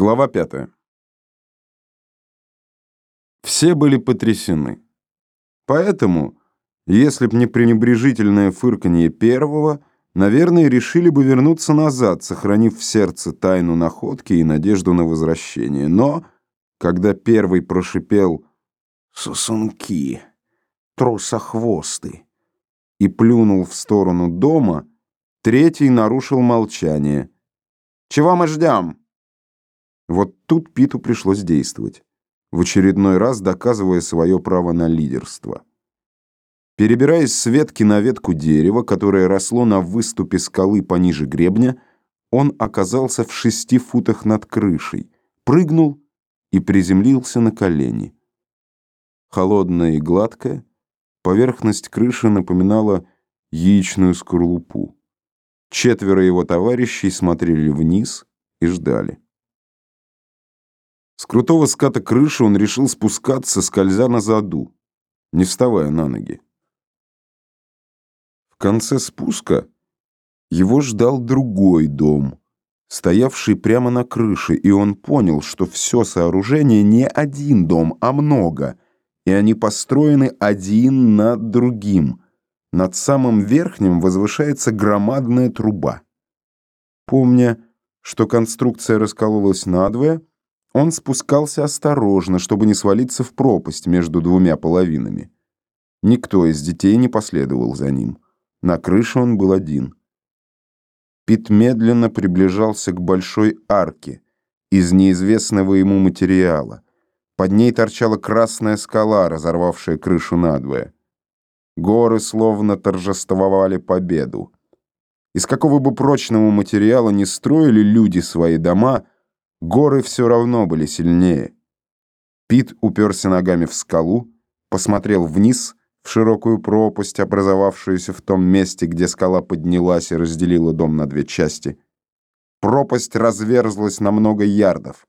Глава пятая. Все были потрясены. Поэтому, если б не пренебрежительное фырканье первого, наверное, решили бы вернуться назад, сохранив в сердце тайну находки и надежду на возвращение. Но, когда первый прошипел «Сосунки, трусохвосты» и плюнул в сторону дома, третий нарушил молчание. «Чего мы ждем?» Вот тут Питу пришлось действовать, в очередной раз доказывая свое право на лидерство. Перебираясь с ветки на ветку дерева, которое росло на выступе скалы пониже гребня, он оказался в шести футах над крышей, прыгнул и приземлился на колени. Холодная и гладкая, поверхность крыши напоминала яичную скорлупу. Четверо его товарищей смотрели вниз и ждали. Крутого ската крыши он решил спускаться, скользя на заду, не вставая на ноги. В конце спуска его ждал другой дом, стоявший прямо на крыше, и он понял, что все сооружение не один дом, а много, и они построены один над другим. Над самым верхним возвышается громадная труба. Помня, что конструкция раскололась надвое, он спускался осторожно, чтобы не свалиться в пропасть между двумя половинами. Никто из детей не последовал за ним. На крыше он был один. Пит медленно приближался к большой арке из неизвестного ему материала. Под ней торчала красная скала, разорвавшая крышу надвое. Горы словно торжествовали победу. Из какого бы прочного материала не строили люди свои дома — Горы все равно были сильнее. Пит уперся ногами в скалу, посмотрел вниз в широкую пропасть, образовавшуюся в том месте, где скала поднялась и разделила дом на две части. Пропасть разверзлась на много ярдов.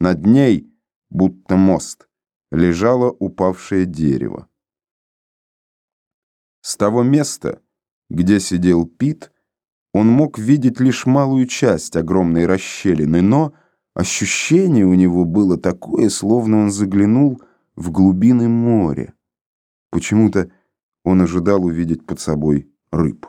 Над ней, будто мост, лежало упавшее дерево. С того места, где сидел Пит, он мог видеть лишь малую часть огромной расщелины, но Ощущение у него было такое, словно он заглянул в глубины моря. Почему-то он ожидал увидеть под собой рыб.